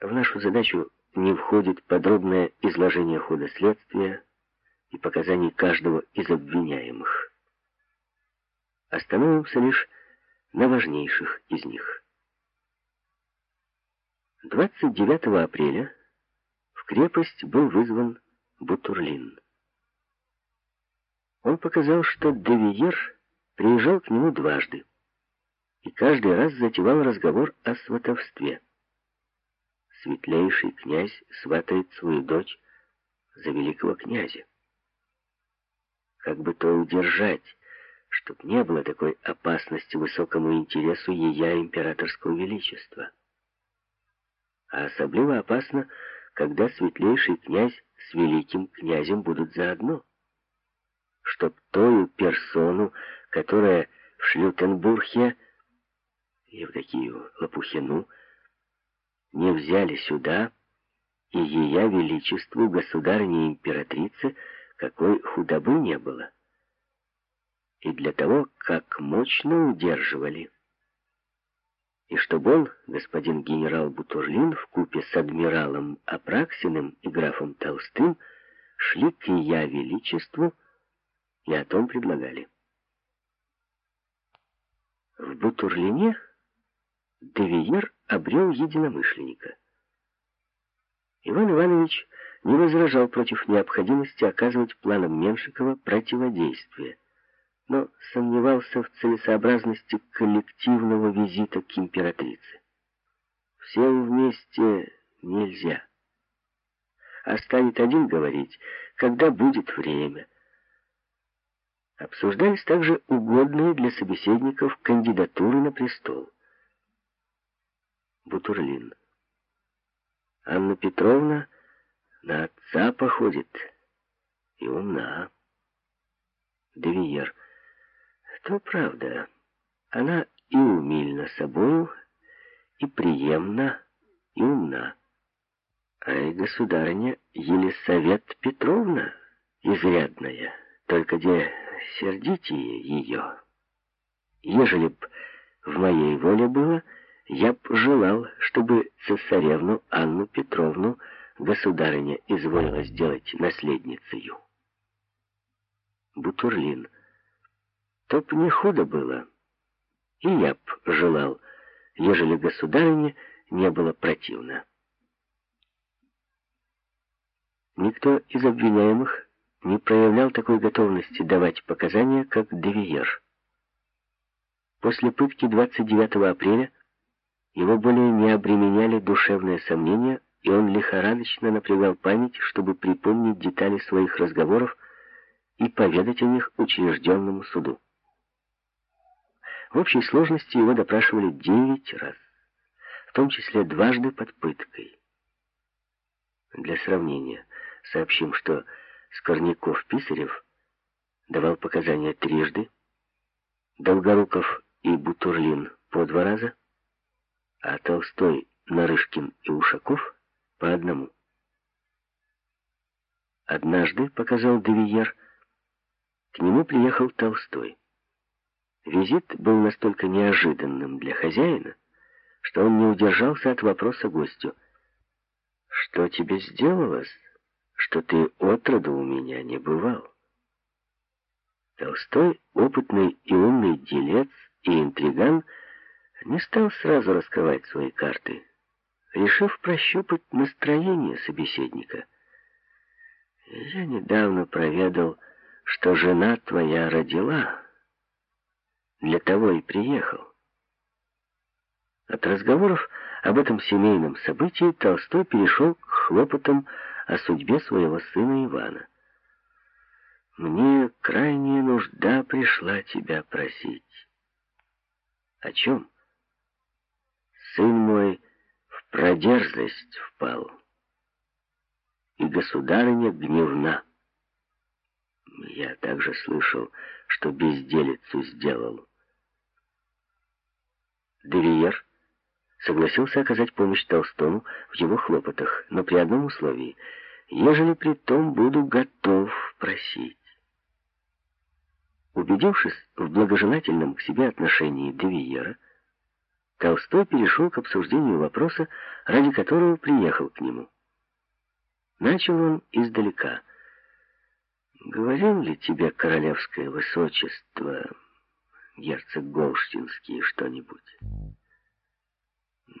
В нашу задачу не входит подробное изложение хода следствия и показаний каждого из обвиняемых. Остановимся лишь на важнейших из них. 29 апреля в крепость был вызван Бутурлин. Он показал, что Девиер приезжал к нему дважды и каждый раз затевал разговор о сватовстве. Светлейший князь сватает свою дочь за великого князя. Как бы то удержать, чтоб не было такой опасности высокому интересу ее императорского величества. А особливо опасно, когда светлейший князь с великим князем будут заодно. Чтоб тою персону, которая в Шлютенбурге, Евдокию Лопухину, не взяли сюда, и ее величеству, государыне-императрице, какой худобы не было. И для того, как мощно удерживали. И чтобы он, господин генерал Бутурлин, в купе с адмиралом Апраксиным и графом Толстым, шли к я величеству и о том предлагали. В Бутурлине Девиер обрел единомышленника. Иван Иванович не возражал против необходимости оказывать планам Меншикова противодействие, но сомневался в целесообразности коллективного визита к императрице. Всем вместе нельзя. Оставит один говорить, когда будет время. Обсуждались также угодные для собеседников кандидатуры на престол. Бутурлин. Анна Петровна на отца походит и умна. Девиер. То правда. Она и умильна собою, и приемна, и умна. А и государыня Елисавет Петровна изрядная, только где сердите ее. Ежели б в моей воле было, я б желал, чтобы цесаревну Анну Петровну государыня изволила сделать наследницею. Бутурлин. То б не худо было. И я б желал, ежели государыне не было противно. Никто из обвиняемых не проявлял такой готовности давать показания, как Девиер. После пытки 29 апреля его более не обременяли душевные сомнения, и он лихорадочно напрягал память, чтобы припомнить детали своих разговоров и поведать о них учрежденному суду. В общей сложности его допрашивали девять раз, в том числе дважды под пыткой. Для сравнения сообщим, что Скорняков-Писарев давал показания трижды, Долгоруков и Бутурлин по два раза, а Толстой, Нарышкин и Ушаков по одному. Однажды, показал Девиер, к нему приехал Толстой. Визит был настолько неожиданным для хозяина, что он не удержался от вопроса гостю. «Что тебе сделалось, что ты отроду у меня не бывал?» Толстой, опытный и умный делец и интриган, не стал сразу раскрывать свои карты, решив прощупать настроение собеседника. «Я недавно проведал, что жена твоя родила. Для того и приехал». От разговоров об этом семейном событии Толстой перешел к хлопотам о судьбе своего сына Ивана. «Мне крайняя нужда пришла тебя просить». «О чем?» Сын мой в продерзость впал, и государыня гневна. Я также слышал, что безделицу сделал. Девиер согласился оказать помощь Толстому в его хлопотах, но при одном условии, ежели при том буду готов просить. Убедившись в благожелательном к себе отношении Девиера, Толстой перешел к обсуждению вопроса, ради которого приехал к нему. Начал он издалека. «Говорил ли тебе королевское высочество, герцог Голштинский, что-нибудь?»